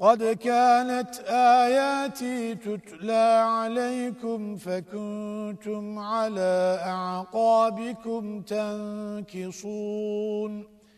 قد كانت آياتي تتلى عليكم فكنتم على أعقابكم تنكصون.